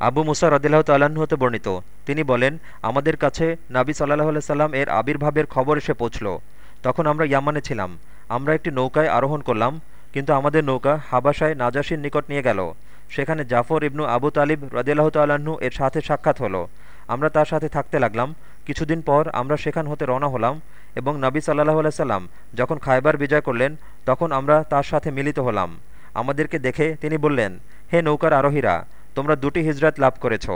আবু মুসা রদিল্লাহ হতে বর্ণিত। তিনি বলেন, আমাদের কাছে নাবি সাল্লাহ সাল্লাম এর আবির্ভাবের খবর এসে পৌঁছল। তখন আমরা ইয়ামানে ছিলাম। আমরা একটি নৌকায় আরোহণ করলাম, কিন্তু আমাদের নৌকা হাবাসায় নাজাসির নিকট নিয়ে গেল। সেখানে জাফর ইবনু আবু তালিব রদিল্লাহ তাল্লাহ্ন এর সাথে সাক্ষাৎ হলো। আমরা তার সাথে থাকতে লাগলাম। কিছুদিন পর আমরা সেখান হতে রওনা হলাম এবং নবী সাল্লাহ সাল্লাম যখন খায়বার বিজয় করলেন, তখন আমরা তার সাথে মিলিত হলাম। আমাদেরকে দেখে তিনি বললেন, হে নৌকার আরোহীরা তোমরা দুটি হিজরাত লাভ করেছ।